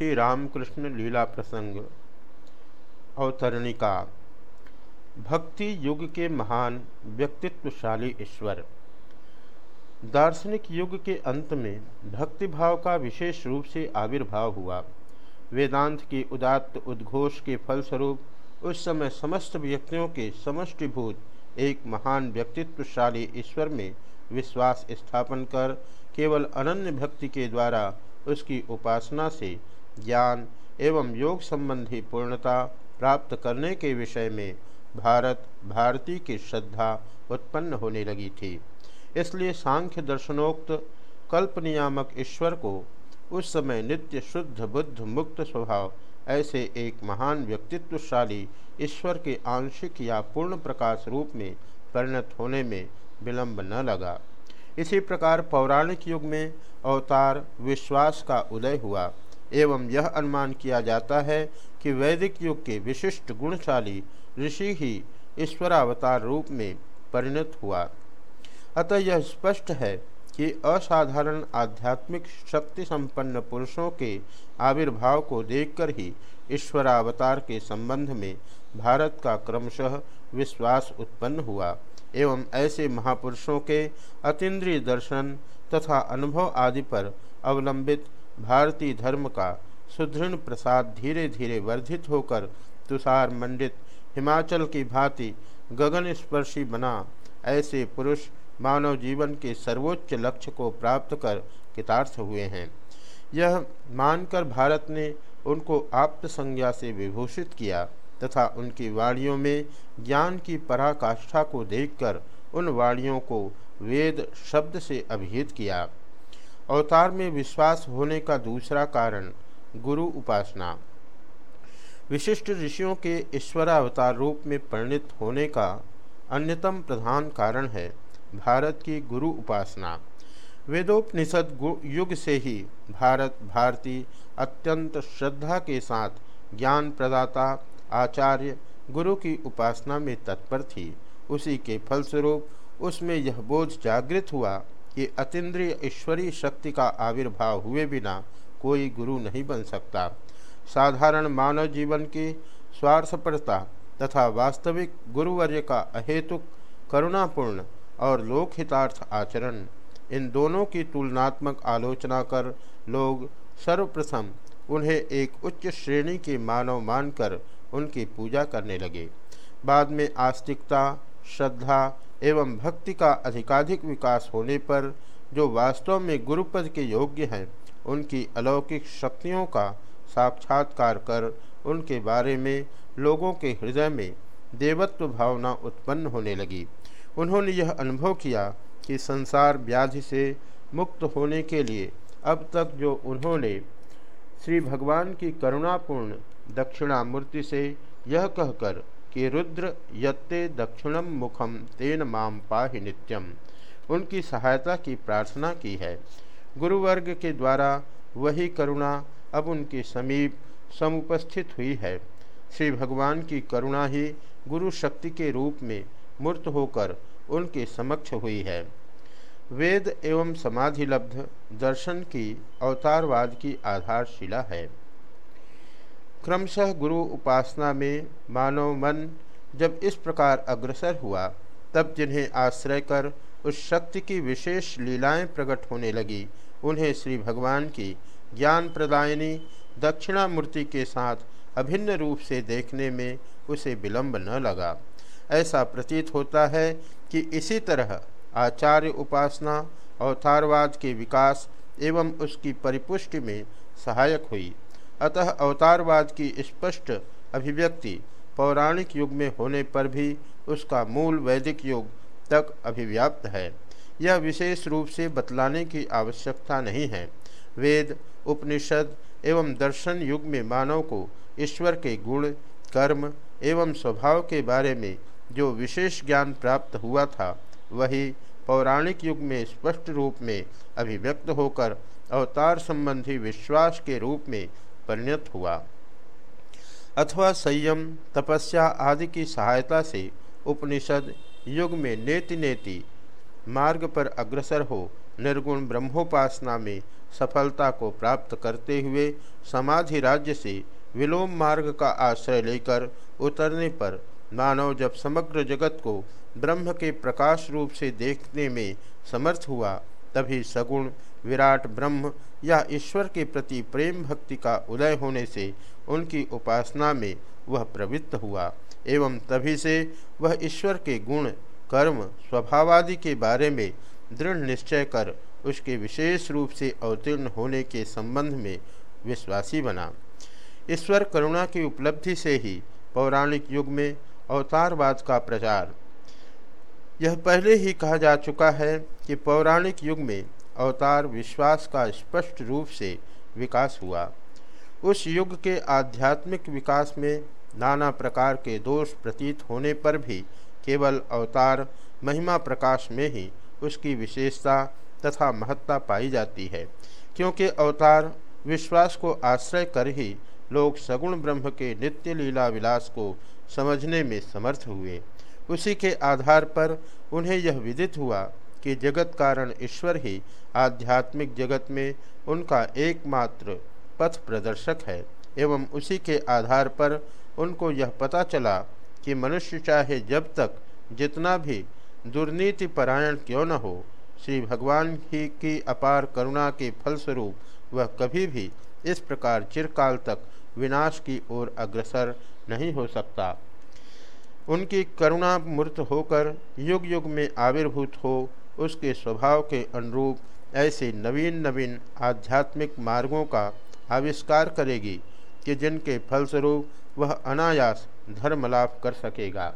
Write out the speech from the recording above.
श्री रामकृष्ण लीला प्रसंग, अवतरणिका। भक्ति युग के महान, व्यक्तित्वशाली ईश्वर। दार्शनिक युग के अंत में भक्तिभाव का विशेष रूप से आविर्भाव हुआ। वेदांत की उदात्त उद्घोष के फलस्वरूप, उस समय समस्त व्यक्तियों के समष्टिभूत, एक महान व्यक्तित्वशाली ईश्वर में विश्वास स्थापन कर, केवल अनन्य भक्ति के द्वारा उसकी उपासना से ज्ञान एवं योग संबंधी पूर्णता प्राप्त करने के विषय में भारत भारती की श्रद्धा उत्पन्न होने लगी थी। इसलिए सांख्य दर्शनोक्त कल्प नियामक ईश्वर को उस समय नित्य शुद्ध बुद्ध मुक्त स्वभाव, ऐसे एक महान व्यक्तित्वशाली ईश्वर के आंशिक या पूर्ण प्रकाश रूप में परिणत होने में विलंब न लगा। इसी प्रकार पौराणिक युग में अवतार विश्वास का उदय हुआ। एवं यह अनुमान किया जाता है कि वैदिक युग के विशिष्ट गुणशाली ऋषि ही ईश्वरावतार रूप में परिणत हुआ। अतः यह स्पष्ट है कि असाधारण आध्यात्मिक शक्ति संपन्न पुरुषों के आविर्भाव को देखकर ही ईश्वरावतार के संबंध में भारत का क्रमशः विश्वास उत्पन्न हुआ एवं ऐसे महापुरुषों के अतीन्द्रिय दर्शन तथा अनुभव आदि पर अवलंबित भारतीय धर्म का सुदृढ़ प्रसाद धीरे धीरे वर्धित होकर तुषार मंडित हिमाचल की भांति गगन स्पर्शी बना। ऐसे पुरुष मानव जीवन के सर्वोच्च लक्ष्य को प्राप्त कर कितार्थ हुए हैं। यह मानकर भारत ने उनको आप्त संज्ञा से विभूषित किया तथा उनकी वाणियों में ज्ञान की पराकाष्ठा को देखकर उन वाणियों को वेद शब्द से अभिहित किया। अवतार में विश्वास होने का दूसरा कारण, गुरु उपासना। विशिष्ट ऋषियों के ईश्वरावतार रूप में परिणित होने का अन्यतम प्रधान कारण है भारत की गुरु उपासना। वेदोपनिषद युग से ही भारत, भारती अत्यंत श्रद्धा के साथ ज्ञान प्रदाता आचार्य गुरु की उपासना में तत्पर थी। उसी के फलस्वरूप उसमें यह बोझ जागृत हुआ कि अतीन्द्रिय ईश्वरीय शक्ति का आविर्भाव हुए बिना कोई गुरु नहीं बन सकता। साधारण मानव जीवन की स्वार्थपरता तथा वास्तविक गुरुवर्य का अहेतुक, करुणापूर्ण और लोकहितार्थ आचरण, इन दोनों की तुलनात्मक आलोचना कर लोग सर्वप्रथम उन्हें एक उच्च श्रेणी के मानव मानकर उनकी पूजा करने लगे। बाद में आस्तिकता, श्रद्धा एवं भक्ति का अधिकाधिक विकास होने पर जो वास्तव में गुरुपद के योग्य हैं, उनकी अलौकिक शक्तियों का साक्षात्कार कर उनके बारे में लोगों के हृदय में देवत्व भावना उत्पन्न होने लगी। उन्होंने यह अनुभव किया कि संसार व्याधि से मुक्त होने के लिए अब तक जो उन्होंने श्री भगवान की करुणापूर्ण दक्षिणामूर्ति से यह कहकर कि रुद्र यत्ते दक्षिणम मुखम तेन माम पाहि नित्यम। उनकी सहायता की प्रार्थना की है। गुरुवर्ग के द्वारा वही करुणा अब उनके समीप समुपस्थित हुई है। श्री भगवान की करुणा ही गुरु शक्ति के रूप में मूर्त होकर उनके समक्ष हुई है। वेद एवं समाधिलब्ध दर्शन की अवतारवाद की आधारशिला है। क्रमशः गुरु उपासना में मानव मन जब इस प्रकार अग्रसर हुआ, तब जिन्हें आश्रय कर उस शक्ति की विशेष लीलाएँ प्रकट होने लगी, उन्हें श्री भगवान की ज्ञान प्रदायनी दक्षिणामूर्ति के साथ अभिन्न रूप से देखने में उसे विलंब न लगा। ऐसा प्रतीत होता है कि इसी तरह आचार्य उपासना, अवतारवाद के विकास एवं उसकी परिपुष्टि में सहायक हुई। अतः अवतारवाद की स्पष्ट अभिव्यक्ति पौराणिक युग में होने पर भी उसका मूल वैदिक युग तक अभिव्याप्त है। यह विशेष रूप से बतलाने की आवश्यकता नहीं है। वेद, उपनिषद एवं दर्शन युग में मानव को ईश्वर के गुण, कर्म एवं स्वभाव के बारे में जो विशेष ज्ञान प्राप्त हुआ था, वही पौराणिक युग में स्पष्ट रूप में अभिव्यक्त होकर अवतार संबंधी विश्वास के रूप में परिणत हुआ। अथवा संयम, तपस्या आदि की सहायता से उपनिषद युग में नेति नेति मार्ग पर अग्रसर हो, निर्गुण ब्रह्मोपासना में सफलता को प्राप्त करते हुए समाधि राज्य से विलोम मार्ग का आश्रय लेकर उतरने पर मानव जब समग्र जगत को ब्रह्म के प्रकाश रूप से देखने में समर्थ हुआ, तभी सगुण विराट ब्रह्म या ईश्वर के प्रति प्रेम भक्ति का उदय होने से उनकी उपासना में वह प्रवृत्त हुआ। एवं तभी से वह ईश्वर के गुण, कर्म, स्वभावादि के बारे में दृढ़ निश्चय कर उसके विशेष रूप से अवतीर्ण होने के संबंध में विश्वासी बना। ईश्वर करुणा की उपलब्धि से ही पौराणिक युग में अवतारवाद का प्रचार। यह पहले ही कहा जा चुका है कि पौराणिक युग में अवतार विश्वास का स्पष्ट रूप से विकास हुआ। उस युग के आध्यात्मिक विकास में नाना प्रकार के दोष प्रतीत होने पर भी केवल अवतार महिमा प्रकाश में ही उसकी विशेषता तथा महत्ता पाई जाती है, क्योंकि अवतार विश्वास को आश्रय कर ही लोग सगुण ब्रह्म के नित्य लीला विलास को समझने में समर्थ हुए। उसी के आधार पर उन्हें यह विदित हुआ कि जगत कारण ईश्वर ही आध्यात्मिक जगत में उनका एकमात्र पथ प्रदर्शक है, एवं उसी के आधार पर उनको यह पता चला कि मनुष्य चाहे जब तक जितना भी दुर्नीति परायण क्यों न हो, श्री भगवान ही की अपार करुणा के फलस्वरूप वह कभी भी इस प्रकार चिरकाल तक विनाश की ओर अग्रसर नहीं हो सकता। उनकी करुणा मूर्त होकर युग युग में आविर्भूत हो उसके स्वभाव के अनुरूप ऐसे नवीन नवीन आध्यात्मिक मार्गों का आविष्कार करेगी कि जिनके फलस्वरूप वह अनायास धर्मलाभ कर सकेगा।